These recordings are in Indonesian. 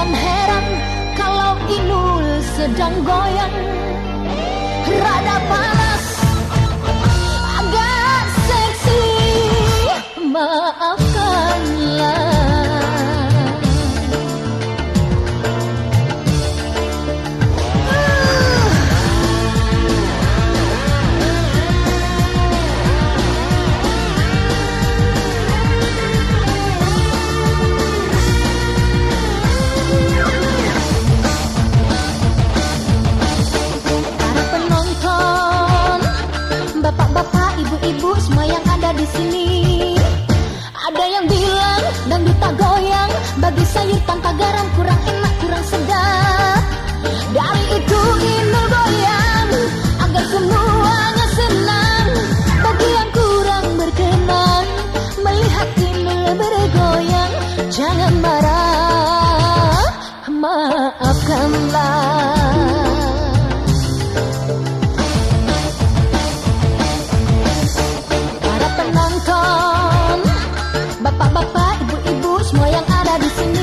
Jangan heran kalau Inul sedang goyang. Rada panas sini. Ada yang bilang dan tak goyang bagi sayur tanpa garam kurang enak kurang sedap. Dari itu ini goyang agar semuanya senang. Bagi yang kurang berkenan melihat ini bergoyang jangan marah maafkanlah. Lihatlah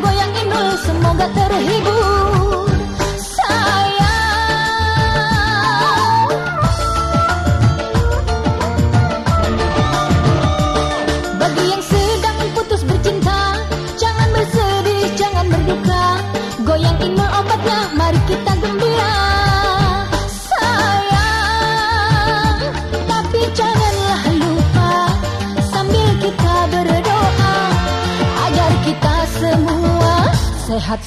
goyang Inul semoga terhibur. Sayang. Bagi yang sedang putus bercinta Jangan bersedih, jangan berduka. Goyang Inul obatnya, mari kita gembira sehat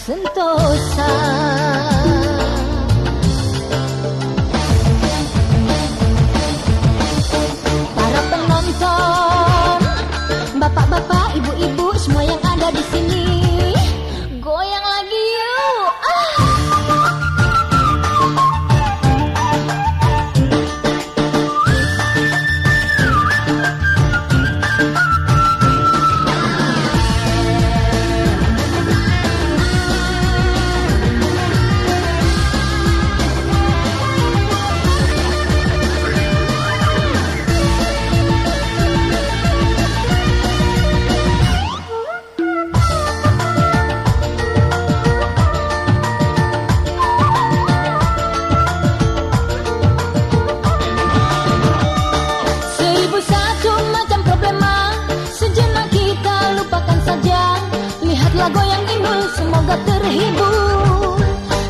semoga terhibur.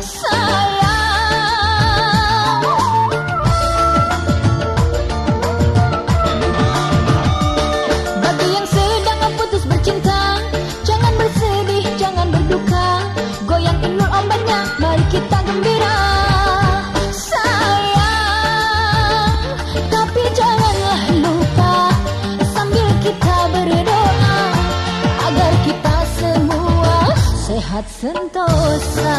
Sayang. Bagi yang sedang putus bercinta Jangan bersedih, jangan berduka. Mari kita gembira. Sayang Tapi janganlah sentosa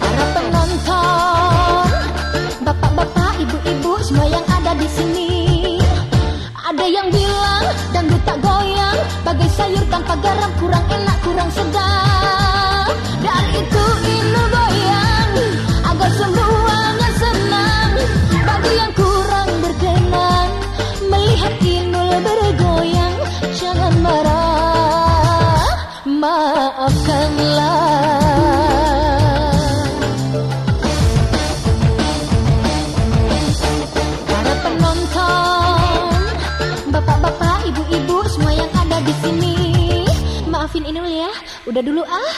Para penonton, bapak-bapak, ibu-ibu, semua yang ada di sini. Ada yang bilang dan tak goyang, bagai sayur tanpa garam kurang enak, kurang sedap. Dan itu ini maafkanlah. Para penonton, bapak-bapak, ibu-ibu, semua yang ada di sini, maafin Inul ya, udah dulu ah.